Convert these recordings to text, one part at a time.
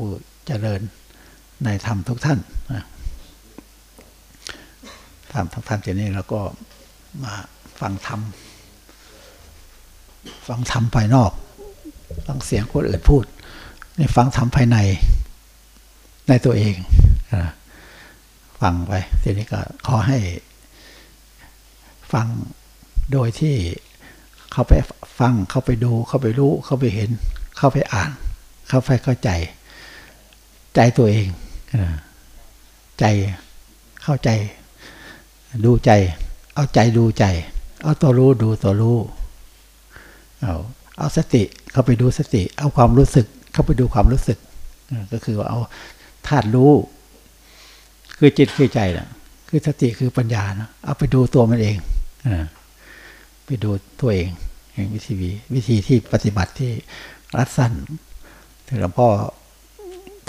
ผู้เจริญในธรรมทุกท่านธรรมทุกท่านทีนี้เราก็มาฟังธรรม ฟังธรรมภายนอก ฟังเสียงคนอื่นพูดนี่ฟังธรรมภายในในตัวเองฟังไปทีนี้ก็ขอให้ฟังโดยที่เข้าไปฟังเข้าไปดูเข้าไปรู้เข้าไปเห็น เข้าไปอ่าน เข้าไปเข้าใจ ใจตัวเองใจเข้าใจ ดูใจ เอาใจดูใจ เอาตัวรู้ดูตัวรู้เอาเอาสติเข้าไปดูสติ เอาความรู้สึก เข้าไปดูความรู้สึก ก็คือว่าเอาธาตุรู้ คือจิตคือใจนะคือสติคือปัญญานะเอาไปดูตัวมันเองไปดูตัวเองวิธีวิธีที่ปฏิบัติที่รัดสั้นถึงหลวงพ่อ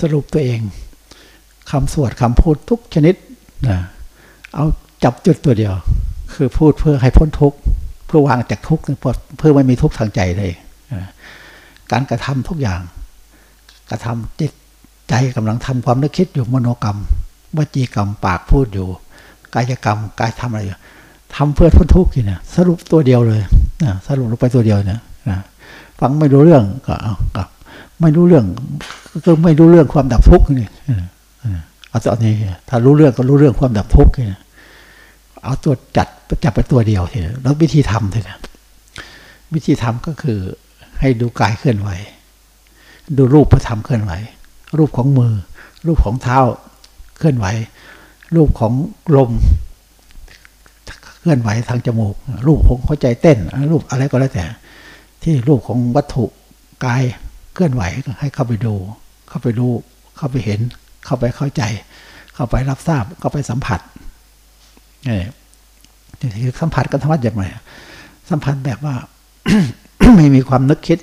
สรุปตัวเองคำสวดคำพูดทุกชนิดนะเอาจับจุดตัวเดียว คือพูดเพื่อให้พ้นทุกข์เพื่อวางจากทุกข์เพื่อไม่มีทุกข์ทางใจเลยการกระทำทุกอย่าง กระทำจิตใจกำลังทำความนึกคิดอยู่มโนกรรมวจีกรรมปากพูดอยู่ กายกรรมกายทำอะไรอยู่ทำเพื่อพ้นทุกข์นี่นะสรุปตัวเดียวเลยนะสรุปลงไปตัวเดียวนะนะฟังไม่รู้เรื่องก็เอากับ ไม่รู้เรื่อง ก็ไม่รู้เรื่องความดับทุกข์นี่เอาตอนนี้ ถ้ารู้เรื่องก็รู้เรื่องความดับทุกข์นี่เอาตัวจัดจับไปตัวเดียวทีแล้ววิธีทำทีนะวิธีทำก็คือให้ดูกายเคลื่อนไหว ดูรูปพระธรรมเคลื่อนไหว รูปของมือ รูปของเท้าเคลื่อนไหว รูปของลมเคลื่อนไหวทางจมูก รูปของหัวใจเต้น รูปอะไรก็แล้วแต่ ที่รูปของวัตถุกาย เคลื่อนไหวให้เข้าไปดู เข้าไปรู้ เข้าไปเห็น เข้าไปเข้าใจ เข้าไปรับทราบ เข้าไปสัมผัสนี่คือสัมผัสกันธรรมะอย่างไรสัมผัสแบบว่า ไม่มีความนึกคิด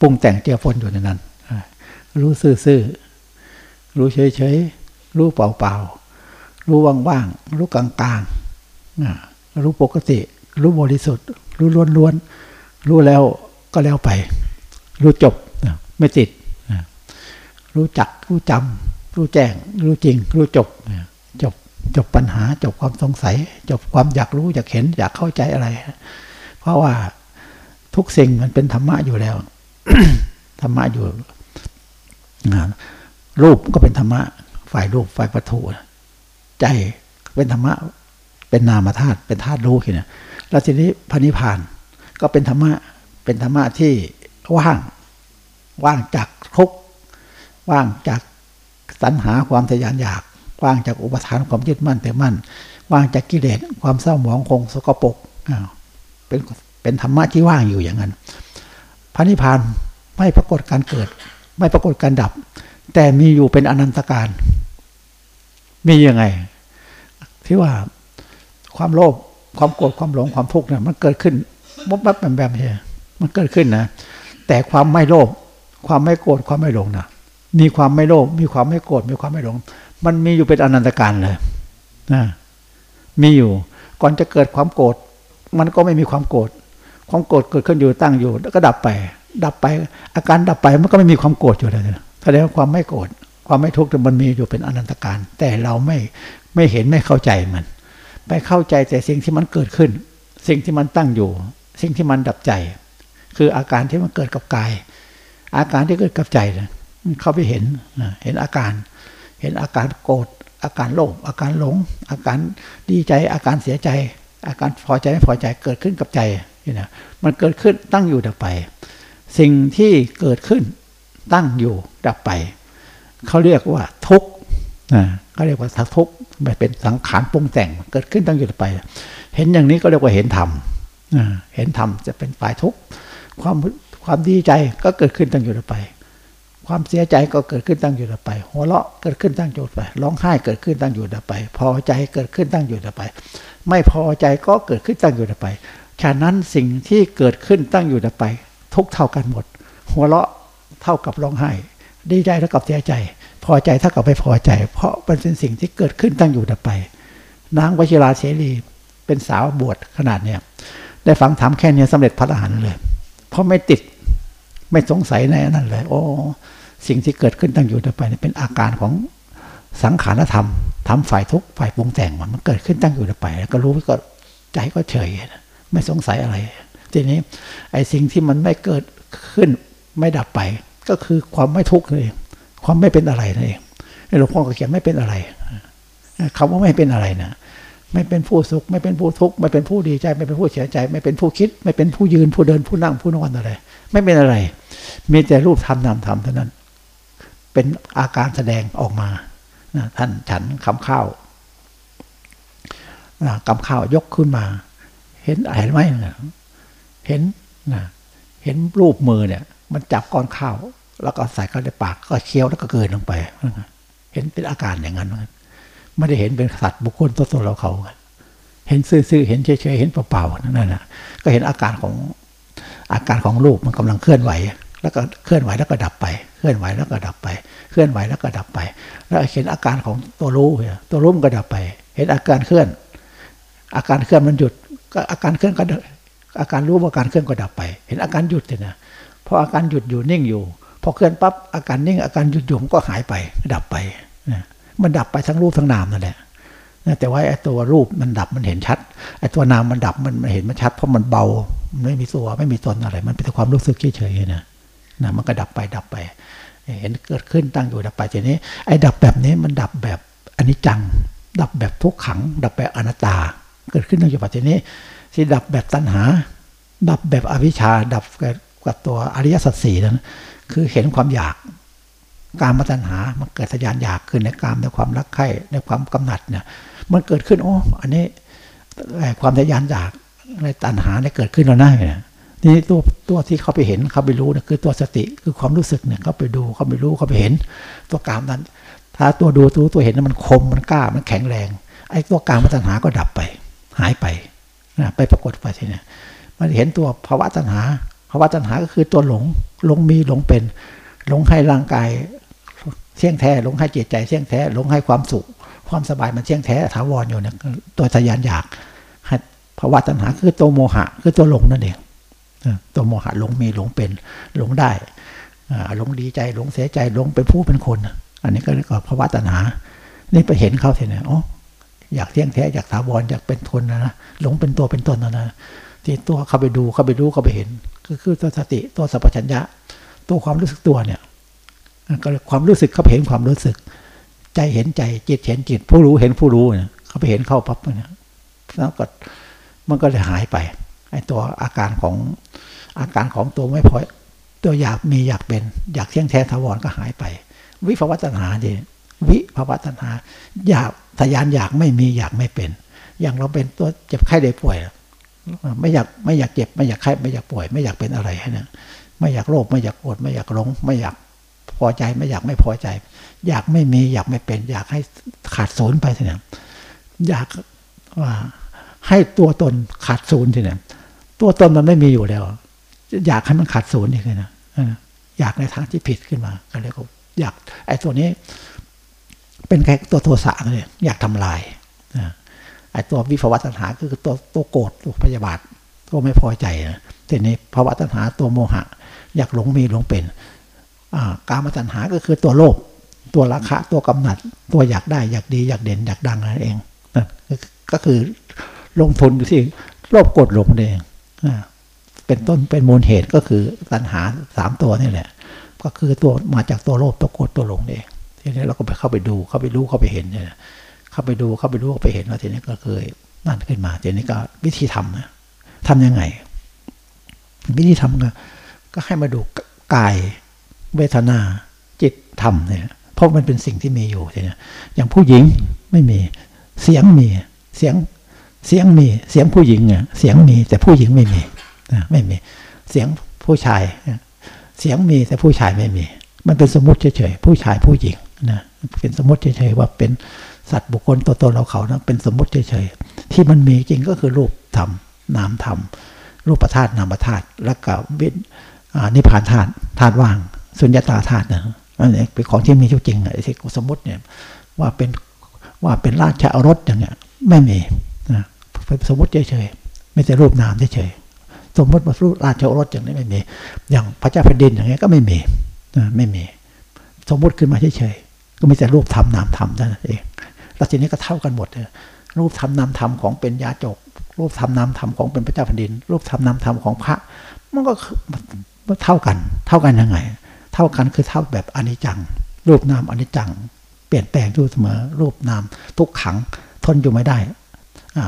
ปรุงแต่งเจียฝนอยู่ในนั้น รู้ซื่อๆ รู้เฉยๆ รู้เปล่าๆ รู้ว่างๆ รู้กลางๆ รู้ปกติ รู้บริสุทธิ์ รู้ล้วนๆ รู้แล้วก็แล้วไป รู้จบ ไม่ติด รู้จักรู้จำรู้แจ้ง รู้จริง รู้จบ จบจบปัญหา จบความสงสัย จบความอยากรู้อยากเห็นอยากเข้าใจอะไร เพราะว่าทุกสิ่งมันเป็นธรรมะอยู่แล้ว ธรรมะอยู่รูปก็เป็นธรรมะ ฝ่ายรูปฝ่ายวัตถุใจเป็นธรรมะ เป็นนามธาตุเป็นธาตุรู้ขึ้นแล้วทีนี้พระนิพพานก็เป็นธรรมะเป็นธรรมะที่ว่าง ว่างจากทุกว่างจากสัญหาความทยานอยาก ว่างจากอุปทานความยึดมั่นแต่มั่น ว่างจากกิเลสความเศร้าหมองคงสกปรกเป็นเป็นธรรมะที่ว่างอยู่อย่างนั้น พระนิพพานไม่ปรากฏการเกิด ไม่ปรากฏการดับ แต่มีอยู่เป็นอนันตการ มียังไง ที่ว่าความโลภความโกรธความหลงความทุกข์เนี่ยมันเกิดขึ้นบ๊บบ๊บแบมแบมใช่มันเกิดขึ้นนะแต่ความไม่โลภ ความไม่โกรธความไม่หลงนะมีความไม่โลภมีความไม่โกรธมีความไม่หลง มันมีอยู่เป็นอนันตการเลยนะมีอยู่ ก่อนจะเกิดความโกรธมันก็ไม่มีความโกรธความโกรธเกิดขึ้นอยู่ตั้งอยู่ แล้วก็ดับไป ดับไป อาการดับไปมันก็ไม่มีความโกรธอยู่เลยแสดงว่าความไม่โกรธความไม่ทุกข์มันมีอยู่เป็นอนันตการ แต่เราไม่ไม่เห็นไม่เข้าใจมัน ไปเข้าใจแต่สิ่งที่มันเกิดขึ้น สิ่งที่มันตั้งอยู่ สิ่งที่มันดับใจ คืออาการที่มันเกิดกับกาย อาการที่เกิดกับใจนะเข้าไปเห็นเห็นอาการ เห็นอาการโกรธอาการโลภอาการหลง อาการดีใจ อาการเสียใจ อาการพอใจไม่พอใจเกิดขึ้นกับใจนี่นะมันเกิดขึ้นตั้งอยู่ดับไป สิ่งที่เกิดขึ้นตั้งอยู่ดับไปเขาเรียกว่าทุกข์เขาเรียกว่าทุกข์ไม่เป็นสังขารปรุงแต่งเกิดขึ้นตั้งอยู่ดับไป เห็นอย่างนี้ก็เรียกว่าเห็นธรรมเห็นธรรมจะเป็นฝ่ายทุกข์ความ ความดีใจก็เกิดขึ้นตั้งอยู่ดับไป ความเสียใจก็เกิดขึ้นตั้งอยู่ดับไป หัวเราะเกิดขึ้นตั้งอยู่ไป ร้องไห้เกิดขึ้นตั้งอยู่ดับไป พอใจเกิดขึ้นตั้งอยู่ดับไป ไม่พอใจก็เกิดขึ้นตั้งอยู่ดับไป ฉะนั้นสิ่งที่เกิดขึ้นตั้งอยู่ดับไป ทุกเท่ากันหมด หัวเราะเท่ากับร้องไห้ ดีใจเท่ากับเสียใจ พอใจเท่ากับไม่พอใจ เพราะมันเป็นสิ่งที่เกิดขึ้นตั้งอยู่ดับไป นางวชิราเสรีเป็นสาวบวชขนาดเนี้ยได้ฟังถามแค่นี้สำเร็จพระอรหันต์เลย เพราะไม่ติด ไม่สงสัยในนั้นเลย โอ้ สิ่งที่เกิดขึ้นตั้งอยู่ดับไปเป็นอาการของสังขารธรรมทำฝ่ายทุกฝ่ายปรุงแต่งมันเกิดขึ้นตั้งอยู่ดับไป แล้วก็รู้ก็ใจก็เฉย ไม่สงสัยอะไร ทีนี้ไอ้สิ่งที่มันไม่เกิดขึ้นไม่ดับไป ก็คือความไม่ทุกข์นั่นเลยความไม่เป็นอะไรนั่นเองหลวงพ่อก็เขียนไม่เป็นอะไรคำว่าไม่เป็นอะไรนะ ไม่เป็นผู้สุข ไม่เป็นผู้ทุกข์ไม่เป็นผู้ดีใจ ไม่เป็นผู้เสียใจ ไม่เป็นผู้คิด ไม่เป็นผู้ยืนผู้เดินผู้นั่งผู้นอนอะไร ไม่เป็นอะไร มีแต่รูปธรรมนามธรรมเท่านั้น เป็นอาการแสดงออกมานะท่านฉันคำข้าวนะคำข้าวยกขึ้นมา เห็นเห็นไหมเห็นนะเห็นรูปมือเนี่ย มันจับก้อนข้าว แล้วก็ใส่เข้าในปากก็เคี้ยวแล้วก็เกินลงไป เห็นเป็นอาการอย่างนั้น ไม่ได้เห็นเป็นสัตว์บุคคลตัวตนเราเขาเห็นซื่อๆเห็นเฉยๆเห็นเปล่าๆนั่นน่ะ ก็เห็นอาการของอาการของรูปมันกำลังเคลื่อนไหว แล้วก็เคลื่อนไหวแล้วก็ดับไป เคลื่อนไหวแล้วก็ดับไป เคลื่อนไหวแล้วก็ดับไป แล้วเห็นอาการของตัวรู้ตัวรู้มันก็ดับไป เห็นอาการเคลื่อน อาการเคลื่อนมันหยุด ก็อาการเคลื่อนก็อาการรู้ว่าการเคลื่อนก็ดับไป เห็นอาการหยุดเนี่ยนะพออาการหยุดอยู่นิ่งอยู่ พอเคลื่อนปั๊บอาการนิ่งอาการหยุดอยู่มันก็หายไปดับไปนะ มันดับไปทั้งรูปทั้งนามนั่นแหละแต่ว่าไอ้ตัวรูปมันดับมันเห็นชัดไอ้ตัวนามมันดับมันเห็นมันชัด เพราะมันเบาไม่มีตัวไม่มีตนอะไร มันเป็นความรู้สึกเฉยๆนะนะมันก็ดับไปดับไป เห็นเกิดขึ้นตั้งอยู่ดับไปทีนี้ ไอ้ดับแบบนี้มันดับแบบอนิจจัง ดับแบบทุกขัง ดับแบบอนัตตา เกิดขึ้นตั้งอยู่ปัจจุบันนี้ที่ดับแบบตัณหา ดับแบบอวิชชาดับกับตัวอริยสัจสี่นั้นคือเห็นความอยาก การมาตัณหา มันเกิดทยานอยากขึ้นในกามในความรักใคร่ในความกำหนัดเนี่ย มันเกิดขึ้นโอ้อันนี้ความทยานอยากในตัณหาเนี่ยเกิดขึ้นแล้วนะเนี่ยนี่ตัวตัวที่เขาไปเห็นเขาไปรู้เนี่ยคือตัวสติคือความรู้สึกเนี่ยเขาไปดูเขาไปรู้เขาไปเห็น ตัวกามนั้น ถ้าตัวดูตัวตัวเห็นนั้นมันคมมันกล้ามันแข็งแรงไอ้ตัวกามตัณหาก็ดับไป หายไปนะไปปรากฏไปทีเนี่ยมันเห็นตัวภาวะตัณหาภาวะตัณหาก็คือตัวหลงหลงมีหลงเป็นหลงให้ร่างกาย เสี่ยงแท้หลงให้จิตใจเสี่ยงแท้หลงให้ความสุข ความสบายมันเสี่ยงแท้ถาวรอยู่เนี่ยตัวทยานอยากภาวะตัณหาคือตัวโมหะคือตัวหลงนั่นเองตัวโมหะหลงมีหลงเป็นหลงได้หลงดีใจหลงเสียใจหลงเป็นผู้เป็นคน อันนี้ก็เรียกว่าภาวะตัณหา นี่ไปเห็นเขาเห็นอ๋ออยากเที่ยงแท้อยากถาวรอยากเป็นทนนะนะหลงเป็นตัวเป็นตนนะนะที่ตัวเข้าไปดูเข้าไปดูเข้าไปเห็น ก็คือตัวสติตัวสัพพัญญะ ตัวความรู้สึกตัวเนี่ย ก็ความรู้สึกเขาเห็นความรู้สึก ใจเห็นใจจิตเห็นจิต ผู้รู้เห็นผู้รู้เนี่ยเขาไปเห็นเข้าปั๊บเนี่ยแล้วก็มันก็เลยหายไปไอ้ตัวอาการของอาการของตัวไม่พอตัวอยากมีอยากเป็น อยากเที่ยงแท้ทาวรก็หายไป วิภวัตนาดิวิภวัตนาอยากทยานอยากไม่มีอยากไม่เป็น อย่างเราเป็นตัวเจ็บไข้ได้ป่วย ไม่อยากไม่อยากเจ็บ ไม่อยากไข้ไม่อยากป่วย ไม่อยากเป็นอะไรนะไม่อยากโรคไม่อยากปวดไม่อยากหลง ไม่อยาก พอใจไม่อยากไม่พอใจ อยากไม่มีอยากไม่เป็น อยากให้ขาดศูนย์ไปทีนี้อยากว่าให้ตัวตนขาดศูนย์ทีนี้ตัวตนมันไม่มีอยู่แล้ว อยากให้มันขาดศูนย์นี่เลยนะอยากในทางที่ผิดขึ้นมาก็เลยก็อยากไอ้ตัวนี้ เป็นแค่ตัวโทสะเลยอยากทำลายไอ้ตัววิภวตัณหาคือตัวตัวโกรธตัวพยาบาทตัวไม่พอใจนะทีนี้ภาวะตัณหาตัวโมหะ อยากหลงมีหลงเป็น การมาตัณหาก็คือตัวโลภตัวราคะตัวกำหนัด ตัวอยากได้อยากดีอยากเด่นอยากดังนั่นเองก็คือลงทุนอยู่ที่โลภกดหลงเองเป็นต้นเป็นมูลเหตุก็คือตัณหาสามตัวนี่แหละ ก็คือตัวมาจากตัวโลภตัวโกรธตัวหลงเองทีนี้เราก็ไปเข้าไปดูเข้าไปรู้เข้าไปเห็นเนี่ยเข้าไปดูเข้าไปรู้เข้าไปเห็นว่าทีนี้ก็เคยนั่นขึ้นมาทีนี้ก็วิธีทำนะทำยังไง วิธีทำก็ให้มาดูกาย เวทนาจิตธรรมเนี่ยเพราะมันเป็นสิ่งที่มีอยู่เนี่ยอย่างผู้หญิงไม่มีเสียงมีเสียงเสียงมีเสียงผู้หญิงเนี่ยเสียงมีแต่ผู้หญิงไม่มีนะไม่มีเสียงผู้ชาย เสียงมีแต่ผู้ชายไม่มี มันเป็นสมมติเฉยๆผู้ชายผู้หญิงนะเป็นสมมติเฉยๆว่าเป็นสัตว์บุคคลตัวตนเราเขานะเป็นสมมติเฉยๆที่มันมีจริงก็คือรูปธรรมนามธรรมรูปธาตุนามธาตุแล้วก็วินิพพานธาตุธาตุว่าง สุญญตาธาตุนะอันนี้เป็นของที่มีอยู่จริงไอ้ที่สมมติเนี่ยว่าเป็นว่าเป็นราชอรสอย่างเงี้ยไม่มีนะสมมติเฉยๆไม่ใช่รูปนามเฉยๆสมมติว่ารูปราชอรสอย่างนี้ไม่มี อย่างพระเจ้าแผ่นดินอย่างเงี้ยก็ไม่มีนะไม่มี สมมติขึ้นมาเฉยๆก็มีแต่รูปธรรมนามธรรมเท่านั้นเองแล้วทีนี้ก็เท่ากันหมดเลยรูปธรรมนามธรรมของเป็นยาจก รูปธรรมนามธรรมของเป็นพระเจ้าแผ่นดิน รูปธรรมนามธรรมของพระ มันก็เท่ากัน เท่ากันยังไง เท่ากันคือเท่าแบบอนิจจัง รูปนามอนิจจัง เปลี่ยนแปลงอยู่เสมอ รูปนามทุกขังทนอยู่ไม่ได้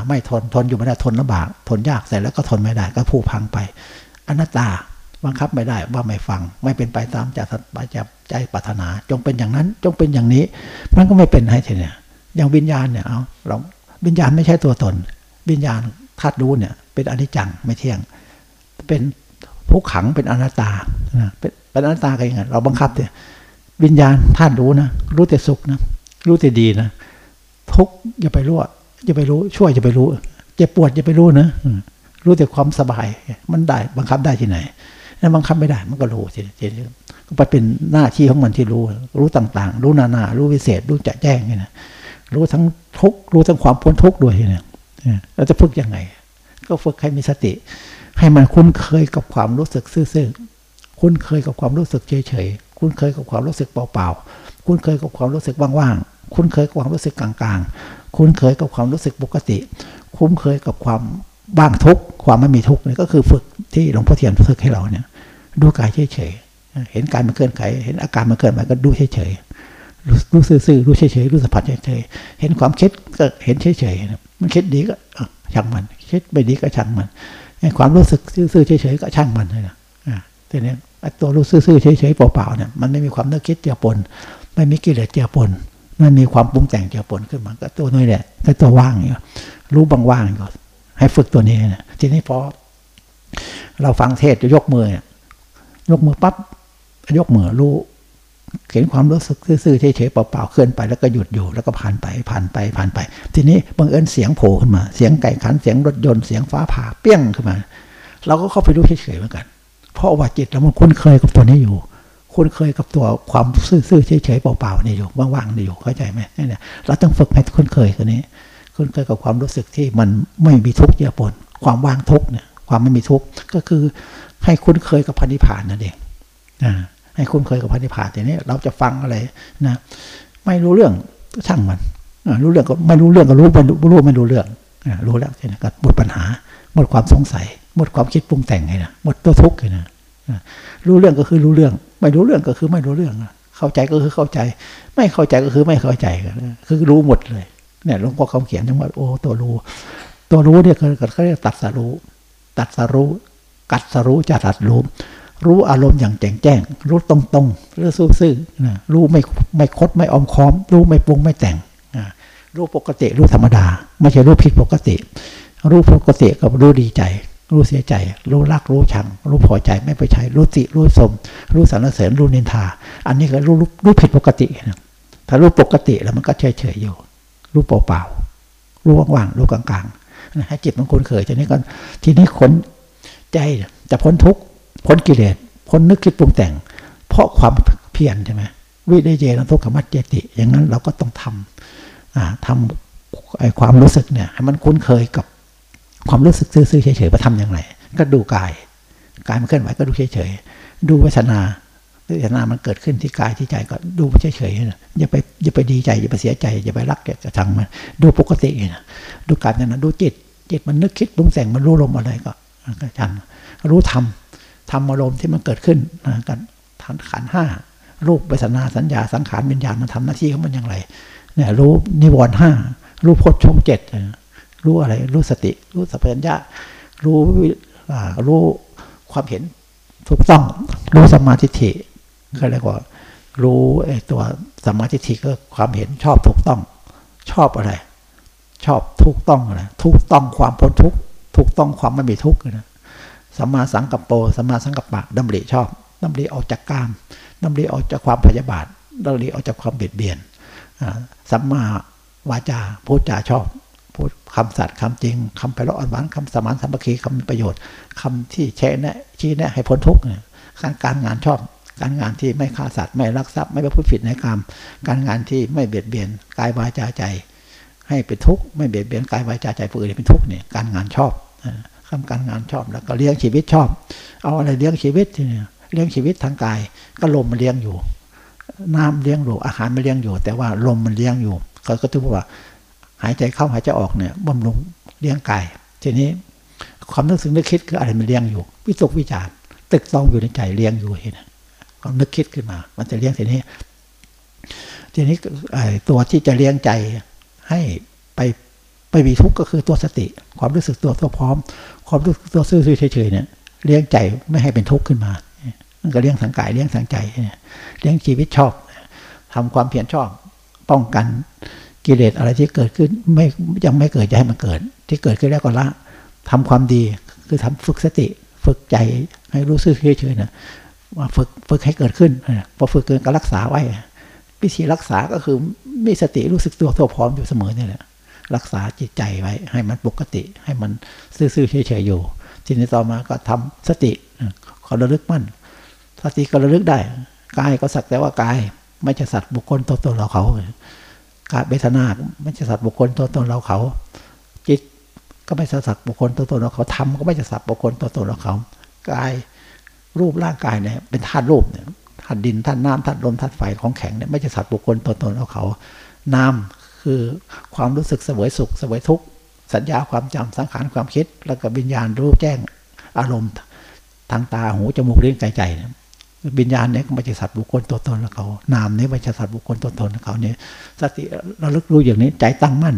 ไม่ทนทนอยู่ไม่ได้ทนลำบาก ทนยากเสร็จแล้วก็ทนไม่ได้ก็ผูพังไป อนัตตาบังคับไม่ได้ว่าไม่ฟัง ไม่เป็นไปตามใจใจปรารถนา จงเป็นอย่างนั้น จงเป็นอย่างนี้มันก็ไม่เป็นให้ทีเนี่ยอย่างวิญญาณเนี่ยเอาเราวิญญาณไม่ใช่ตัวตน วิญญาณธาตุรู้เนี่ย เป็นอนิจจังไม่เที่ยง เป็นผู้ขังเป็นอนัตตาเป็น เป็นอนัตตากันยังไงเราบังคับเนี่ยวิญญาณธาตุรู้นะรู้แต่สุขนะรู้แต่ดีนะทุกอย่าไปรู้อย่าไปรู้ช่วยอย่าไปรู้เจ็บปวดอย่าไปรู้นะรู้แต่ความสบาย มันได้บังคับได้ที่ไหนนั่นบังคับไม่ได้ มันก็รู้ทีนี้ก็ไปเป็นหน้าที่ของมันที่รู้ รู้ต่างๆ รู้นานา รู้วิเศษ รู้จะแจ้งนี่นะรู้ทั้งทุกรู้ทั้งความพ้นทุกข์ด้วยเนี่ยเราจะฝึกยังไง ก็ฝึกให้มีสติ ให้มันคุ้นเคยกับความรู้สึกซื่อๆ คุ้นเคยกับความรู้สึกเฉยๆ คุ้นเคยกับความรู้สึกเปล่าๆ คุ้นเคยกับความรู้สึกว่างๆ คุ้นเคยกับความรู้สึกกลางๆ คุ้นเคยกับความรู้สึกปกติ คุ้นเคยกับความบ้างทุกความไม่มีทุกนี่ก็คือฝึกที่หลวงพ่อเทียนฝึกให้เราเนี่ย ดูกายเฉยๆ เห็นกายมันเคลื่อนไหวเห็นอาการมันเคลื่อนไหวก็ดูเฉยๆ รู้ซื่อๆ รู้เฉยๆ รู้สัมผัสเฉยๆ เห็นความคิดก็เห็นเฉยๆ มันคิดดีก็ช่างมัน คิดไม่ดีก็ช่างมันความรู้สึกซื่อๆ เฉยๆ ก็ช่างมันเลยนะแต่เนี้ย ตัวรู้ซื่อๆเฉยๆเปล่าๆเนี่ยมันไม่มีความนึกคิดเจือปนไม่มีกิเลสเจือปนไม่มีความปรุงแต่งเจือปนขึ้นมาก็ตัวน้แหละก็ตัวว่างอยู่รู้บางว่างก็ให้ฝึกตัวนี้นะทีนี้พอเราฟังเทศจะยกมือ ยกมือปั๊บยกมือรู้เห็นความรู้สึกซื่อๆเฉยๆเปล่าๆเคลื่อนไปแล้วก็หยุดอยู่แล้วก็ผ่านไปผ่านไปผ่านไป ทีนี้บังเอิญเสียงโผล่ขึ้นมา เสียงไก่ขันเสียงรถยนต์เสียงฟ้าผ่าเปี้ยงขึ้นมา เราก็เข้าไปรู้เฉยๆเหมือนกัน เพราะว่าจิตเรามันคุ้นเคยกับตัวนี้อยู่ คุ้นเคยกับตัวความซื่อๆเฉยๆเปล่าๆนี่อยู่ว่างๆนี่อยู่เข้าใจไหมเนี่ยเราต้องฝึกให้คุ้นเคยตัวนี้คุ้นเคยกับความรู้สึกที่มันไม่มีทุกข์เยอะปนความว่างทุกข์เนี่ยความไม่มีทุกข์ก็คือให้คุ้นเคยกับพันธิพานนั่นเองอ่าให้คุ้นเคยกับพระนิพพานทีนี้เราจะฟังอะไรนะ ไม่รู้เรื่องก็ช่างมันรู้เรื่องก็ไม่รู้เรื่องก็รู้ไม่รู้ไม่รู้เรื่องรู้แล้วใช่ไหมก็หมดปัญหาหมดความสงสัย หมดความคิดปรุงแต่งไงนะหมดตัวทุกข์เลยนะรู้เรื่องก็คือรู้เรื่อง ไม่รู้เรื่องก็คือไม่รู้เรื่องเข้าใจก็คือเข้าใจ ไม่เข้าใจก็คือไม่เข้าใจคือรู้หมดเลยเนี่ยหลวงพ่อเขาเขียนทั้งหมดโอ้ตัวรู้ ตัวรู้เนี่ยเขาเรียกตัดสรู้ ตัดสรู้ กัดสรู้จะตัดรู้รู้อารมณ์อย่างแจ่งแจ้ง รู้ตรงตรงรู้ซื่อนะรู้ไม่ไม่คดไม่อมค้อม รู้ไม่ปรุงไม่แต่งรู้ปกติรู้ธรรมดา ไม่ใช่รู้ผิดปกติ รู้ปกติกับรู้ดีใจ รู้เสียใจ รู้รักรู้ชัง รู้พอใจไม่ไปใช้รู้ติรู้สม รู้สรรเสริญรู้นินทา อันนี้ก็รู้รู้ผิดปกตินะถ้ารู้ปกติแล้วมันก็เฉยเฉยอยู่ รู้เปล่าเปล่ารู้ว่างๆรู้กลางๆให้จิตมันคุ้นเคยทีนี้ก็ทีนี้ขนใจจะพ้นทุกข์พ้นกิเลสพ้นนึกคิดปรุงแต่ง เพราะความเพียรใช่ไหมวิเดเยนทุกขมัจเจติ อย่างนั้นเราก็ต้องทำทำไอความรู้สึกเนี่ยให้มันคุ้นเคยกับ ความรู้สึกซื่อๆเฉยๆว่าทำอย่างไร ก็ดูกายกายมันเคลื่อนไหวก็ดูเฉยๆดูเวทนาเวทนามันเกิดขึ้นที่กายที่ใจก็ดูเฉยๆอย่าไปอย่าไปดีใจอย่าไปเสียใจอย่าไปรักแกจะชังมันดูปกตินะดูการนั้นดูจิตจิตมันนึกคิดปรุงแต่งมันรู้ลมอะไรก็จันรู้ทำธรรมอารมณ์ที่มันเกิดขึ้นนะกันทันขันห้ารูปเวทนาสัญญาสังขารวิญญาณมันทำหน้าที่ของมันอย่างไรเนี่ยรู้นิวรณ์ห้ารู้พจชงเจ็ด รู้อะไร รู้สติ รู้สัพพัญญะรู้รู้ความเห็นถูกต้อง รู้สมาธิิก็เรียกว่า รู้ไอ้ตัวสมาธิิก็ความเห็นชอบถูกต้อง ชอบอะไร ชอบถูกต้องอะไรถูกต้องความพ้นทุกข์ถูกต้องความไม่มีทุกข์นะสัมมาสังกัปโปสัมมาสังกัปปะดำริชอบดำริออกจากกามดำริออกจากความพยาบาทดำริออกจากความเบียดเบียนสัมมาวาจาพูดจาชอบ พูดคำสัตย์คำจริงคำไปละอ่อนหวานคำสมานสัมปคีคำมีประโยชน์คำที่แช่แนะชี้แนะให้พ้นทุกข์การการงานชอบการงานที่ไม่ฆ่าสัตว์ไม่ลักทรัพย์ไม่ประพฤติผิดในกรรม การงานที่ไม่เบียดเบียนกายวาจาใจ ให้เป็นทุกข์ไม่เบียดเบียนกายวาจาใจผู้อื่นเป็นทุกข์เนี่ยการงานชอบทำการงานชอบแล้วก็เลี้ยงชีวิตชอบ เอาอะไรเลี้ยงชีวิตเนี่ยเลี้ยงชีวิตทางกายก็ลมมาเลี้ยงอยู่ น้ำเลี้ยงอยู่อาหารไม่เลี้ยงอยู่ แต่ว่าลมมันเลี้ยงอยู่เขาก็ถือว่า หายใจเข้าหายใจออกเนี่ยบำรุงเลี้ยงกาย ทีนี้ความนึกสึกนึกคิดคืออะไรมันเลี้ยงอยู่ วิตกวิจารตึกต้องอยู่ในใจเลี้ยงอยู่เห็นความนึกคิดขึ้นมา มันจะเลี้ยงทีนี้ ทีนี้ตัวที่จะเลี้ยงใจให้ไปไปมีทุกข์ก็คือตัวสติ ความรู้สึกตัวตัวพร้อม ความรู้สึกตัวซื่อเฉยๆเนี่ยเลี้ยงใจไม่ให้เป็นทุกข์ขึ้นมามันก็เลี้ยงทางกายเลี้ยงทางใจเลี้ยงชีวิตชอบทำความเพียรชอบป้องกัน กิเลสอะไรที่เกิดขึ้นไม่ยังไม่เกิดจะให้มันเกิด ที่เกิดขึ้นแล้วก็ละทำความดีคือทำฝึกสติ ฝึกใจให้รู้สึกเฉยๆนะว่าฝึกฝึกให้เกิดขึ้นพอฝึกเกินก็รักษาไว้วิธีรักษาก็คือมีสติรู้สึกตัวตัวพร้อมอยู่เสมอเนี่ยแหละรักษาจิตใจไว้ให้มันปกติ ให้มันซื่อๆเฉยๆอยู่ ทีนี้ต่อมาก็ทำสติขอระลึกมั่นสติก็ระลึกได้กายก็สักแต่ว่ากาย ไม่ใช่สัตว์บุคคลตัวตนเราเขา กายเบทนาไม่ใช่สัตว์บุคคลตัวตนเราเขา จิตก็ไม่ใช่สัตว์บุคคลตัวตนเราเขาทำก็ไม่ใช่สัตว์บุคคลตัวตนเราเขากายรูปร่างกายเนี่ยเป็นธาตุรูปเนี่ยธาตุดินธาตุน้ำธาตุลมธาตุไฟของแข็งเนี่ยไม่ใช่สัตว์บุคคลตัวตนเราเขาน้ำคือความรู้สึกเสวยสุขเสวยทุกข์สัญญาความจำสังขารความคิด แล้วก็วิญญาณรู้แจ้งอารมณ์ทางตาหูจมูกลิ้นกายใจเนี่ย วิญญาณเนี่ยไม่ใช่สัตว์บุคคลตัวตนแล้วเขา นามเนี่ยไม่ใช่สัตว์บุคคลตัวตนเขาเนี่ยสติระลึกรู้อย่างนี้ใจตั้งมั่น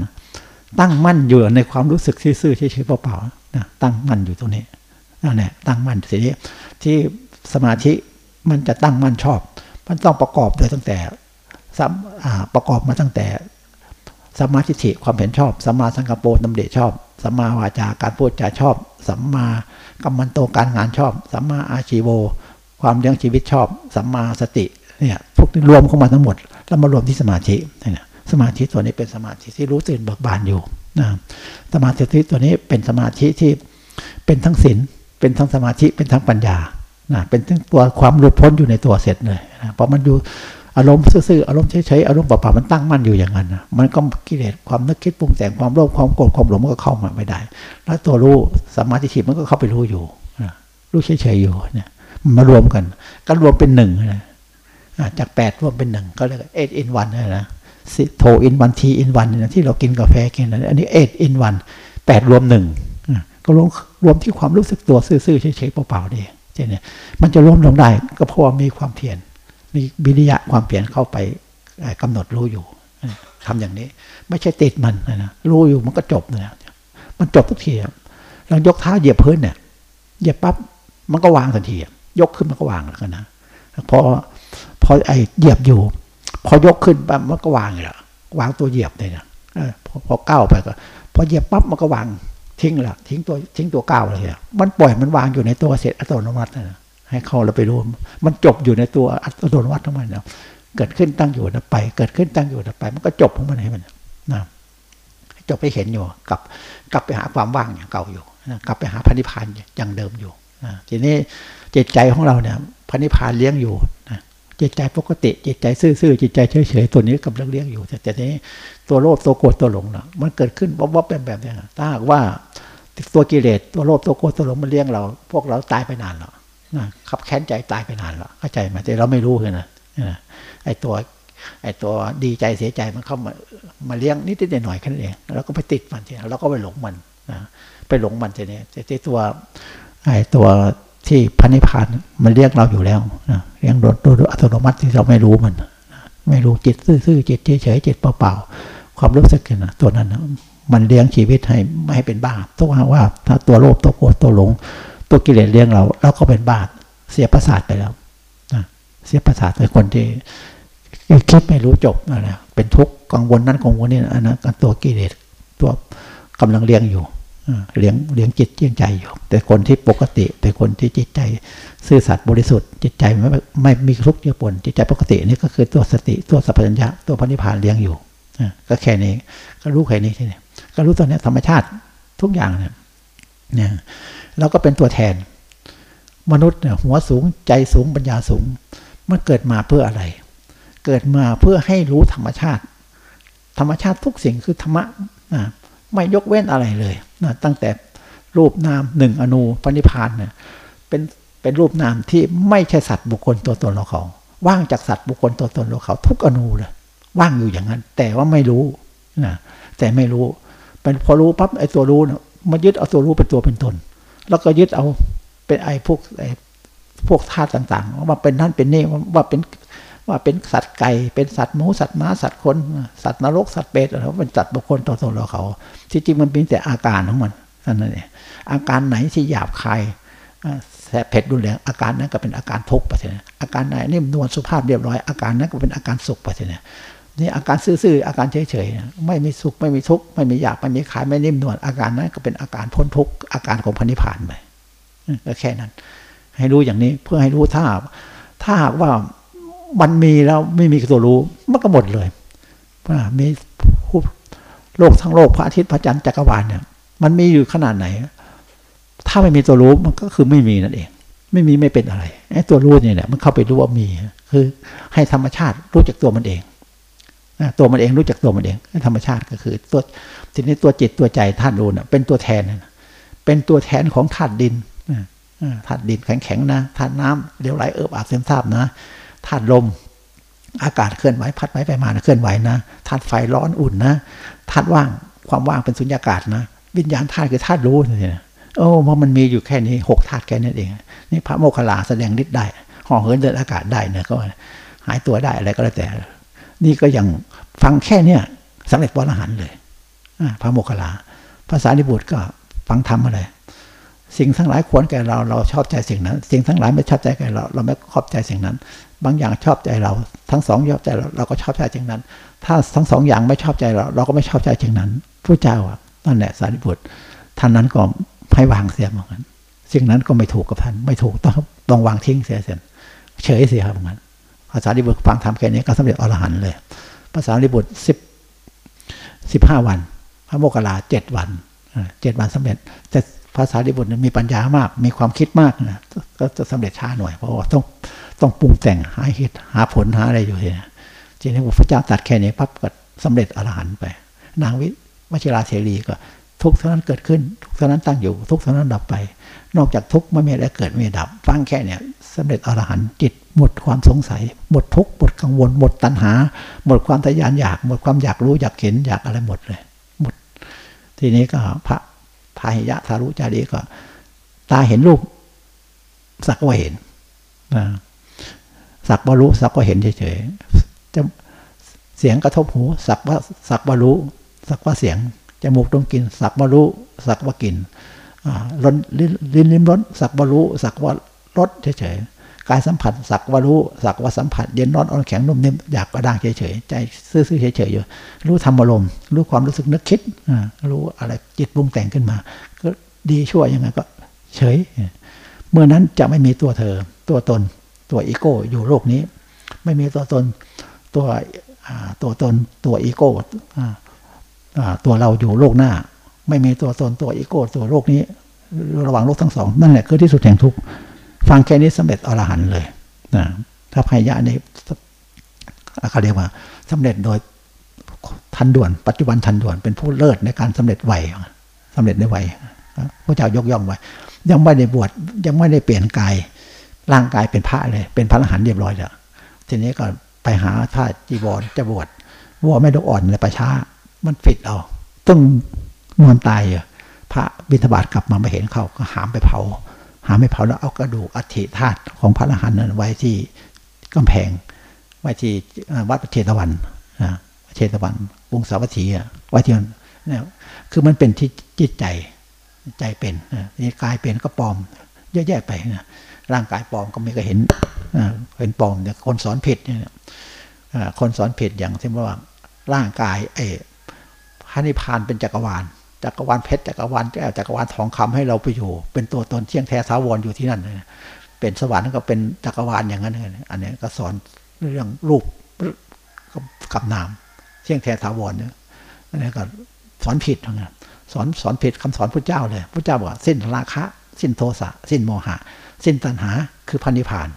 ตั้งมั่นอยู่ในความรู้สึกซื่อๆเฉยๆเปล่าๆนะตั้งมั่นอยู่ตรงนี้นั่นแหละตั้งมั่นทีนี้ที่สมาธิมันจะตั้งมั่นชอบ มันต้องประกอบโดยตั้งแต่ประกอบมาตั้งแต่สัมมาทิฏฐิความเห็นชอบสัมมาสังกปรตำเดชชอบสัมมาวาจาการพูดจาชอบสัมมากัมมันโตการงานชอบสัมมาอาชีโว ความเลี้ยงชีวิตชอบสัมมาสติเนี่ยพวกนี้รวมเข้ามาทั้งหมด แล้วมารวมที่สมาธิเนี่ยสมาธิตัวนี้เป็นสมาธิที่รู้ตื่นเบิกบานอยู่นะสมาธิตัวนี้เป็นสมาธิที่เป็นทั้งศีลเป็นทั้งสมาธิเป็นทั้งปัญญานะเป็นทั้งตัวความหลุดพ้นอยู่ในตัวเสร็จเลยนะเพราะมันอยู่อารมณ์ซื่อๆอารมณ์เฉยๆอารมณ์เปล่าๆมันตั้งมั่นอยู่อย่างนั้นนะมันก็กิเลสความนึกคิดปรุงแต่งความโลภความโกรธความหลงมันก็เข้ามาไม่ได้ แล้วตัวรู้สมาธิมันก็เข้าไปรู้อยู่นะรู้เฉยๆอยู่เนี่ย มารวมกัน ก็รวมเป็นหนึ่งนะจากแปดรวมเป็นหนึ่งก็เรียก eight in one นะ two in one three in one นะที่เรากินกาแฟกินอะไรอันนี้ eight in one แปดรวมหนึ่งก็รวมรวมที่ความรู้สึกตัวซื่อๆเฉยๆเปล่าๆนี่ใช่ไหมมันจะรวมลงได้ก็เพราะว่ามีความเพียรมีวิริยะความเพียรเข้าไปกำหนดรู้อยู่ทำอย่างนี้ ไม่ใช่ติดมันนะรู้อยู่มันก็จบนะมันจบทุกทีเรายกเท้าเหยียบพื้นเนี่ยเหยียบปั๊บมันก็วางทันที ยกขึ้นมันก็วางแล้วกันนะพอพอไอเหยียบอยู่ พอยกขึ้นปั๊บมันก็วางแล้ววางตัวเหยียบเลยนะพอพอก้าวไปก็พอเหยียบปั๊บมันก็วางทิ้งละทิ้งตัวทิ้งตัวก้าวเลยมันปล่อยมันวางอยู่ในตัวเสร็จอัตโนมัตินะให้เข้าเราไปรู้มันจบอยู่ในตัวอัตโนมัติของมันนะเกิดขึ้นตั้งอยู่นะไป เกิดขึ้นตั้งอยู่นะไป มันก็จบของมันให้มันนะจบไปเห็นอยู่กลับกลับไปหาความว่างอย่างเก่าอยู่นะกลับไปหาพันิพานอย่างเดิมอยู่ ทีนี้จิตใจของเราเนี่ยพันิพานเลี้ยงอยู่นะจิตใจปกติจิตใจซื่อๆจิตใจเฉยๆตัวนี้กำลังเลี้ยงอยู่แต่ทีนี้ตัวโลภตัวโกรธตัวหลงเนาะมันเกิดขึ้นวับวับเป็นแบบนี้ถ้าหากว่าตัวกิเลสตัวโลภตัวโกรธตัวหลงมันเลี้ยงเรา พวกเราตายไปนานแล้วนะขับแค้นใจตายไปนานแล้วเข้าใจไหมแต่เราไม่รู้เลยนะไอ้ตัวไอ้ตัวดีใจเสียใจมันเข้ามามาเลี้ยงนิดๆหน่อยๆแค่นั้นเองแล้วก็ไปติดมันทีแล้วก็ไปหลงมันนะไปหลงมันทีนี้แต่ตัว ไอ้ตัวที่พันิพานมันเรียกเราอยู่แล้วนะเรียกโดยโดยอัตโนมัติที่เราไม่รู้มันไม่รู้จิตซื่อๆจิตเฉยๆจิตเปล่าๆความรู้สึกนะตัวนั้นนะมันเลี้ยงชีวิตให้ไม่ให้เป็นบ้าต้องว่า ถ้าตัวโลภตัวโกรธตัวหลง ตัวกิเลสเลี้ยงเราเราก็เป็นบาเสียประสาทไปแล้วนะเสียประสาทเป็นคนที่คิดไม่รู้จบนะเป็นทุกข์กังวลนั่นกังวลนี่อันนั้นตัวกิเลสตัวกำลังเลี้ยงอยู่ เลี้ยงเลี้ยงจิตเลี้ยงใจอยู่ แต่คนที่ปกติ เป็นคนที่จิตใจซื่อสัตย์บริสุทธิ์ จิตใจไม่ไม่มีทุกข์เยื่ปนจิตใจปกตินี่ก็คือตัวสติตัวสัพพัญญะตัวพระนิพพานเลี้ยงอยู่ก็แค่นี้ก็รู้แค่นี้ทีนี้ก็รู้ตัวนี้ธรรมชาติทุกอย่างเนี่ยเนี่ยเราก็เป็นตัวแทน มนุษย์เนี่ยหัวสูงใจสูงปัญญาสูง มันเกิดมาเพื่ออะไร เกิดมาเพื่อให้รู้ธรรมชาติ ธรรมชาติทุกสิ่งคือธรรมะนะ ไม่ยกเว้นอะไรเลยนะตั้งแต่รูปนามหนึ่งอนูปณิพานเนี่ยเป็นเป็นรูปนามที่ไม่ใช่สัตว์บุคคลตัวตนเราเขา ว่างจากสัตว์บุคคลตัวตนเราเขา ทุกอนูเลยว่างอยู่อย่างนั้น แต่ว่าไม่รู้นะแต่ไม่รู้เป็นพอรู้ปั๊บไอ้ตัวรู้นะมายึดเอาตัวรู้เป็นตัวเป็นตน แล้วก็ยึดเอาเป็นไอ้พวกไอ้พวกธาตุต่างๆว่าเป็นนั่นเป็นนี่ว่าเป็น ว่าเป็นสัตว์ไก่ เป็นสัตว์หมูสัตว์ม้าสัตว์คนสัตว์นรกสัตว์เปรตอะไรเป็นสัตว์บุคคลตัวตนเราเขาที่จริงมันเป็นแต่อาการของมันนั่นเองอาการไหนที่หยาบคายแสบเผ็ดรุนแรงอาการนั้นก็เป็นอาการทุกข์ไปเลยอาการไหนนิ่มนวลสุภาพเรียบร้อยอาการนั้นก็เป็นอาการสุขไปเลยนี่อาการซื่อๆอาการเฉยๆไม่มีสุขไม่มีทุกข์ไม่มีอยากไม่มีขายไม่นิ่มนวลอาการนั้นก็เป็นอาการพ้นทุกข์อาการของพันิพานไปก็แค่นั้น ให้รู้อย่างนี้เพื่อให้รู้ถ้าถ้าหากว่า มันมีแล้วไม่มีตัวรู้มันก็หมดเลยมีโลกทั้งโลกพระอาทิตย์พระจันทร์จักรวาลเนี่ย มันมีอยู่ขนาดไหน ถ้าไม่มีตัวรู้มันก็คือไม่มีนั่นเอง ไม่มีไม่เป็นอะไรไอ้ตัวรู้เนี่ยแหละมันเข้าไปรู้ว่ามี คือให้ธรรมชาติรู้จักตัวมันเองตัวมันเองรู้จักตัวมันเอง ธรรมชาติก็คือตัวทีนี้ตัวจิตตัวใจธาตุรู้นะเป็นตัวแทนเป็นตัวแทนของธาตุดินธาตุดินแข็งๆนะธาตุน้ำเดี๋ยวไหลเอิบอาบเส้นทราบนะ ธาตุลม อากาศเคลื่อนไหวพัดไหวไปมานะเคลื่อนไหวนะธาตุไฟร้อนอุ่นนะธาตุว่างความว่างเป็นสุญญากาศนะ วิญญาณธาตุคือธาตุรู้นี่นะโอ้เพราะมันมีอยู่แค่นี้หกธาตุแค่นั้นเองนี่พระโมคคัลลาแสดงฤทธิ์ได้ห่อเหินเดินอากาศได้เนะก็หายตัวได้อะไรก็แล้วแต่ นี่ก็ยังฟังแค่เนี้ยสำเร็จวรหันเลยพระโมคคัลลาภาษาลิบุตรก็ฟังธรรมอะไรสิ่งทั้งหลายควรแก่เราเราชอบใจสิ่งนั้น สิ่งทั้งหลายไม่ชอบใจแก่เรา เราไม่ชอบใจสิ่งนั้น บางอย่างชอบใจเรา ทั้งสองชอบใจเราเราก็ชอบใจสิ่งนั้น ถ้าทั้งสองอย่างไม่ชอบใจเรา เราก็ไม่ชอบใจสิ่งนั้นผู้เจ้าอะนั่นแหละสารีบุตรท่านนั้นก็ให้วางเสียเหมือนกันสิ่งนั้นก็ไม่ถูกกับท่านไม่ถูกต้องต้องวางทิ้งเสียเสียเฉยเสียครับเหมือนกันภาษาลิบุตรฟังธรรมแค่นี้ก็สำเร็จอรหันเลยภาษาลิบุตรสิบสิบห้าวัน พระโมคคัลลาเจ็ดวันเจ็ดวันสำเร็จแต่ภาษาดิบุตรมีปัญญามาก มีความคิดมากนะก็จะสำเร็จช้าหน่อยเพราะว่าต้อง ต้องปรุงแต่งหาเหตุหาผลหาอะไรอยู่เนี่ยจริงๆพระเจ้าตัดแค่นี้ปั๊บก็สำเร็จอรหันต์ไป นางวิวชิราเสรีก็ ทุกเท่านั้นเกิดขึ้น ทุกเท่านั้นตั้งอยู่ ทุกเท่านั้นดับไป นอกจากทุกไม่มีอะไรเกิดไม่ดับ ฟังแค่เนี้ยสำเร็จอรหันต์จิตหมดความสงสัย หมดทุกหมดกังวล หมดตัณหา หมดความทยานอยาก หมดความอยากรู้อยากเห็นอยากอะไรหมดเลย หมด ทีนี้ก็พระพาหิยะทารุจารีก็ ตาเห็นรูปสักว่าเห็น สักว่ารู้สักว่าเห็นเฉยๆจะเสียงกระทบหู สักว่าสักว่ารู้ สักว่าเสียงจมูกดมกลิ่นสักว่ารู้ สักว่ากลิ่นลิ้นลิ้นลิ้มรสสักว่ารู้ สักว่ารสเฉยๆกายสัมผัส สักว่ารู้ สักว่าสัมผัส เย็นร้อนอ่อนแข็งนุ่มนิ่มอยากกระด้างเฉยๆใจซื่อๆเฉยๆอยู่รู้ธรรมอารมณ์รู้ความรู้สึกนึกคิดรู้อะไรจิตปรุงแต่งขึ้นมา ก็ดีชั่วยังไงก็เฉย เมื่อนั้นจะไม่มีตัวเธอตัวตน ตัวอีโก้อยู่โลกนี้ ไม่มีตัวตนตัวตัวตนตัวอีโก้ตัวเราอยู่โลกหน้า ไม่มีตัวตนตัวอีโก้ตัวโลกนี้ ระหว่างโลกทั้งสอง นั่นแหละคือที่สุดแห่งทุกข์ฟังแค่นี้สำเร็จอรหันต์เลยนะถ้าพาหิยะนี่เขาเรียกว่าสำเร็จโดยทันด่วน ปัจจุบันทันด่วนเป็นผู้เลิศในการสำเร็จไวสำเร็จได้ไวพระเจ้ายกย่องไว้ยังไม่ได้บวชยังไม่ได้เปลี่ยนกาย ร่างกายเป็นพระเลย เป็นพระอรหันต์เรียบร้อยแล้วทีนี้ก็ไปหาท่าจีบอลจะบวชวัวไม่ดกอ่อนเลยประชามันฟิดเอาต้องนอนตายอะพระบิณฑบาตกลับมาไม่เห็นเขาก็หามไปเผา หามไปเผาแล้วเอากระดูกอัฐิธาตุของพระอรหันต์นั้นไว้ที่กำแพง ไว้ที่วัดเชตวันนะเชตวันกรุงสาวัตถีไว้ที่นั่นคือมันเป็นที่จิตใจใจเป็นนี่กายเป็นก็ปลอมเยอะแยะไปนะ ร่างกายปลอมก็ไม่ก็เห็นเป็นปลอมเนี่ยคนสอนผิดเนี่ยคนสอนผิดอย่างเช่นว่าร่างกายไอ้พระนิพพานเป็นจักรวาลจักรวาลเพชรจักรวาลแก้วจักรวาลทองคำให้เราไปอยู่ เป็นตัวตนเที่ยงแท้สาวรอยู่ที่นั่นเป็นสวรรค์ก็เป็นจักรวาลอย่างนั้นอันนี้ก็สอนเรื่องรูปกับนามเที่ยงแท้สาวรเนี่ยอันนี้ก็สอนผิดทั้งนั้นสอนสอนผิดคำสอนพระเจ้าเลยพระเจ้าบอกสิ้นราคะ สิ้นโทสะสิ้นโมหะ สิ้นตัณหาคือพันิพาน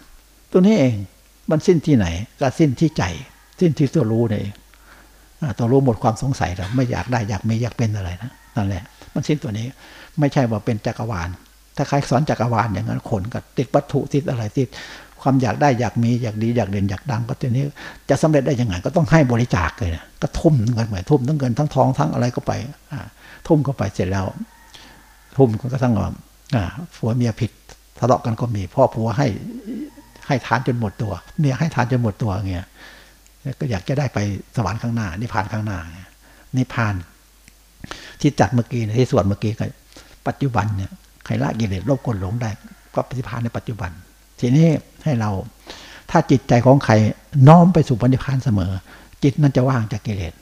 ตัวนี้เองมันสิ้นที่ไหน ก็สิ้นที่ใจ สิ้นที่ตัวรู้เองตัวรู้หมดความสงสัยแล้วไม่อยากได้อยากมีอยากเป็นอะไรนะนั่นแหละ มันสิ้นตัวนี้ไม่ใช่ว่าเป็นจักรวาล ถ้าใครสอนจักรวาลอย่างนั้นคนก็ติดวัตถุติดอะไรติดความอยากได้อยากมีอยากดีอยากเด่นอยากดังก็ทีนี้จะสำเร็จได้ยังไงก็ต้องให้บริจาคเลยนะก็ทุ่มเงินไปทุ่มทั้งเงินทั้งทองทั้งอะไรก็ไปทุ่มเข้าไปเสร็จแล้ว ทุ่มก็ทั้งอ่าผัวเมียผิด ทะเลาะกันก็มีพ่อผัวให้ให้ทานจนหมดตัวเมียให้ทานจนหมดตัวเงี้ยก็อยากจะได้ไปสวรรค์ข้างหน้า นิพพานข้างหน้านิพพาน ที่จัดเมื่อกี้ที่สวดเมื่อกี้ก็ปัจจุบันเนี่ยใครละกิเลสโลภกดหลงได้ ก็ปฏิพานในปัจจุบัน ทีนี้ให้เราถ้าจิตใจของใครน้อมไปสู่ปฏิพานเสมอ จิตนั้นจะว่างจากกิเลส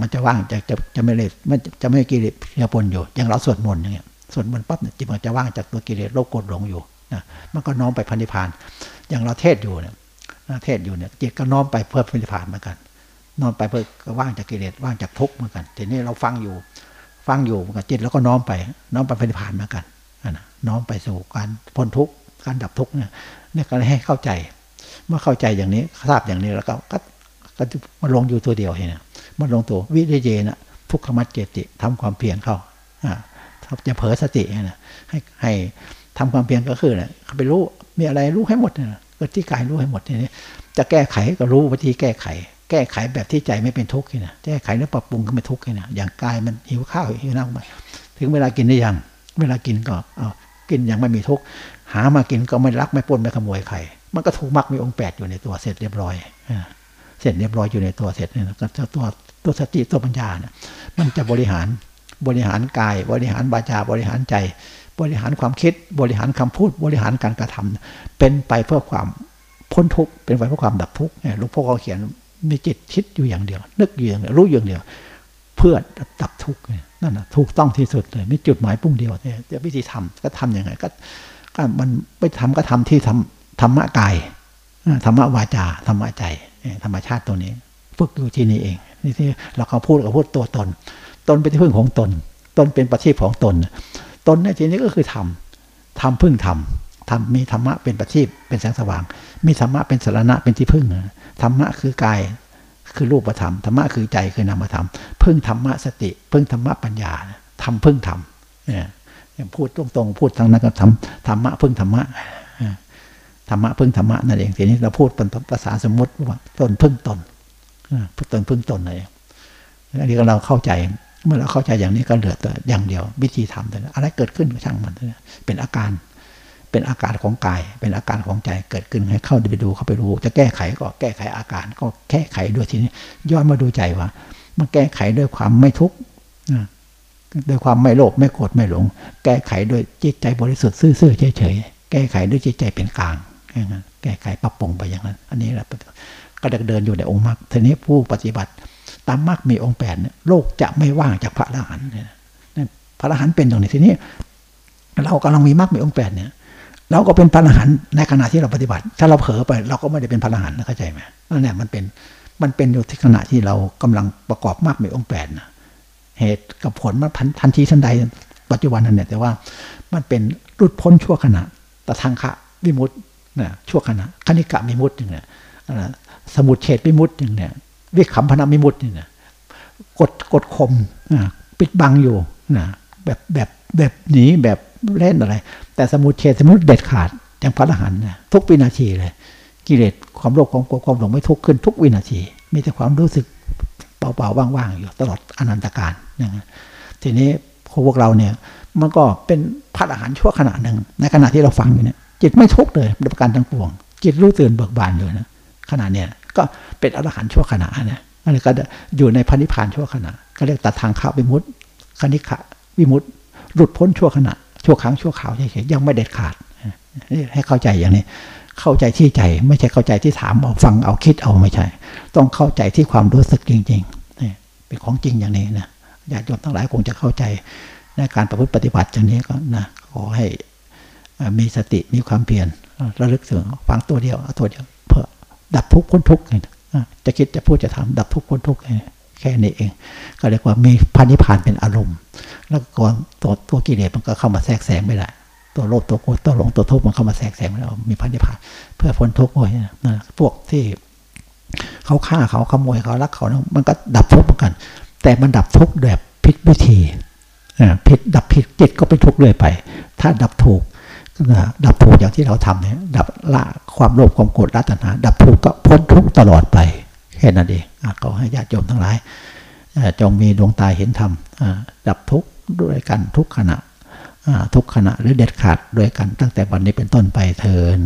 มันจะว่างจะจะจะไม่เลสมันจะไม่กิเลสเพียปนอยู่อย่างเราสวดมนต์อย่างเงี้ย ส่วดมนต์ปั๊บเนี่ยจิตมันจะว่างจากตัวกิเลสโลภกดหลงอยู่นะมันก็น้อมไปพันิพานอย่างเราเทศอยู่เนี่ยเทศอยู่เนี่ยจิตก็น้อมไปเพื่อพันิพานเหมือนกันน้อมไปเพื่อว่างจากกิเลสว่างจากทุกข์เหมือนกัน ทีนี้เราฟังอยู่ ฟังอยู่กับจิตแล้วก็น้อมไป น้อมไปพันิพานเหมือนกันนะน้อมไปสู่การพ้นทุกข์การดับทุกข์เนี่ยนี่ก็ให้เข้าใจ เมื่อเข้าใจอย่างนี้ทราบอย่างนี้แล้วก็ก็ก็มาลงอยู่ตัวเดียวเห็นมันลงตัววิริเยนะทุกขมัดเจติทำความเพียรเข้า อ่าจะเผลอสตินะให้ให้ทำความเพียรก็คือเนี่ยไปรู้มีอะไรรู้ให้หมดนะเกิดที่กายรู้ให้หมดนี้จะแก้ไขก็รู้วิธีแก้ไข แก้ไขแบบที่ใจไม่เป็นทุกข์นะแก้ไขแล้วปรับปรุงก็ไม่ทุกข์นะอย่างกายมันหิวข้าวหิวน้ำมาถึงเวลากินได้ยัง เวลากินก็เอากินย่างไม่มีทุกข์หามากินก็ไม่รักไม่ปนไม่ขโมยใครมันก็ถูกมักมีองค์แปดอยู่ในตัวเสร็จเรียบร้อยเสร็จเรียบร้อยอยู่ในตัวเสร็จเนี่ยก็ตัวตัวสติตัวปัญญาเนี่ยมันจะบริหาร บริหารกาย บริหารวาจาบริหารใจ บริหารความคิดบริหารคำพูด บริหารการกระทำเป็นไปเพื่อความพ้นทุกข์เป็นไปเพื่อความดับทุกข์หลวงพ่อเขาเขียนมีจิตคิดอยู่อย่างเดียว นึกอยู่อย่างเดียวรู้อย่างเดียว เพื่อดับทุกข์นั่นนะถูกต้องที่สุดเลยมีจุดหมายปุ่งเดียวเนี่ยจะวิธีทำก็ทํำยังไงก็ก็มันไม่ทำก็ทำที่ทำธรรมะกายธรรมะวาจาธรรมะใจธรรมชาติตัวนี้ ฝึกอยู่ที่นี่เองนี่ที่เราเขาพูดกับพูดตัวตน ตนเป็นที่พึ่งของตน ตนเป็นประทีปของตน ตนในที่นี้ก็คือทำทำพึ่งทำทำมีธรรมะเป็นประทีปเป็นแสงสว่าง มีธรรมะเป็นสารณะเป็นที่พึ่งธรรมะคือกายคือรูปธรรมธรรมะคือใจคือนามธรรมพึ่งธรรมะสติ พึ่งธรรมะปัญญาทำพึ่งธรรมเนี่ยอย่างพูดตรงๆพูดทางนั้นก็ทำธรรมะพึ่งธรรมะธรรมะพึ่งธรรมะนั่นเองทีนี้เราพูดเป็นภาษาสมมติว่าตนพึ่งตนตนพึ่งตนเลยอันนี้ก็เราเข้าใจ เมื่อเราเข้าใจอย่างนี้ก็เหลือแต่อย่างเดียว วิธีทำแต่อะไรเกิดขึ้นก็ช่างมันเป็นอาการ เป็นอาการของกาย เป็นอาการของใจเกิดขึ้นให้เข้าไปดูเข้าไปรู้ จะแก้ไขก็แก้ไขอาการ ก็แก้ไขด้วยทีนี้ย้อนมาดูใจว่ามันแก้ไขด้วยความไม่ทุกข์ด้วยความไม่โลภไม่โกรธไม่หลง แก้ไขด้วยจิตใจบริสุทธิ์ซื่อๆเฉยๆแก้ไขด้วยจิตใจเป็นกลางแก้ไขปรับปรุงไปอย่างนั้น อันนี้แหละก็เดินอยู่ในองค์มรรคทีนี้ผู้ปฏิบัติ ตามมรรคมีองค์แปดเนี่ยโลกจะไม่ว่างจากพระอรหันต์พระอรหันต์เป็นตรงนี้ทีนี้ เรากำลังมีมรรคมีองค์แปดเนี่ยเราก็เป็นพระอรหันต์ในขณะที่เราปฏิบัติ ถ้าเราเผลอไป เราก็ไม่ได้เป็นพระอรหันต์เข้าใจไหมนั่นแหละมันเป็นมันเป็นอยู่ที่ขณะที่เรากำลังประกอบมรรคมีองค์แปดนะเหตุกับผลมันทันทีทันใดปัจจุบันนั่นเนี่ยแต่ว่ามันเป็นรุดพ้นชั่วขณะตะทางคะวิมุตต์นะชั่วขณะคณิกะวิมุตต์เนี่ยสมุดเฉดวิมุตต์เนี่ย วิขำพนามิมุตต์เนี่ยกดกดข่มปิดบังอยู่นะแบบแบบแบบหนีแบบเล่นอะไร แต่สมุดเฉดสมุดเด็ดขาดอย่างพระอรหันต์ทุกวินาทีเลย กิเลสความโลภความโกรธความหลงไม่ทุกขึ้นทุกวินาที มีแต่ความรู้สึกเปล่าๆว่างๆอยู่ตลอดอนันตการนะทีนี้พวกเราเนี่ยมันก็เป็นพระอรหันต์ชั่วขณะหนึ่งในขณะที่เราฟังอยู่เนี่ยจิตไม่ทุกเลยประการทั้งปวง จิตรู้ตื่นเบิกบานเลยนะขณะเนี้ย ก็เป็นอรหันต์ชั่วขณะนะอันนี้ก็อยู่ในพันิพานชั่วขณะ ก็เรียกตัดทางข้าวิมุตติคณิขะวิมุตติหลุดพ้นชั่วขณะ ชั่วครั้งชั่วข่าวเฉยๆยังไม่เด็ดขาดให้เข้าใจอย่างนี้ เข้าใจที่ใจ ไม่ใช่เข้าใจที่ถามเอาฟังเอาคิดเอาไม่ใช่ ต้องเข้าใจที่ความรู้สึกจริงๆนี่เป็นของจริงอย่างนี้นะญาติโยมทั้งหลายคงจะเข้าใจในการประพฤติปฏิบัติอย่างนี้ก็นะขอให้มีสติมีความเพียรระลึกถึงฟังตัวเดียวเอาตัวเดียว ดับทุกข์พ้นทุกข์จะคิดจะพูดจะทำดับทุกข์พ้นทุกข์แค่นี้เอง ก็เรียกว่ามีพันิพานเป็นอารมณ์ แล้วก่อนตัวตัวกิเลสมันก็เข้ามาแทรกแซงไม่ได้ตัวโลภตัวโกรธตัวหลงตัวทุกข์มันเข้ามาแทรกแซงไม่ได้มีพันิพานเพื่อพ้นทุกข์ไว้นะพวกที่เขาฆ่าเขาขโมยเขารักเขามันก็ดับทุกข์เหมือนกัน แต่มันดับทุกข์แบบผิดวิธีผิดดับผิดจิตก็เป็นทุกข์เลยไป ถ้าดับถูก ดับทุกอย่างที่เราทำเนี่ยดับละความโลภความโกรธละตัณหา ดับทุกก็พ้นทุกตลอดไปแค่นั้นเองอะก็ให้ญาติโยมทั้งหลายจงมีดวงตาเห็นธรรมดับทุกด้วยกันทุกขณะทุกขณะหรือเด็ดขาดด้วยกันตั้งแต่วันนี้เป็นต้นไปเทิน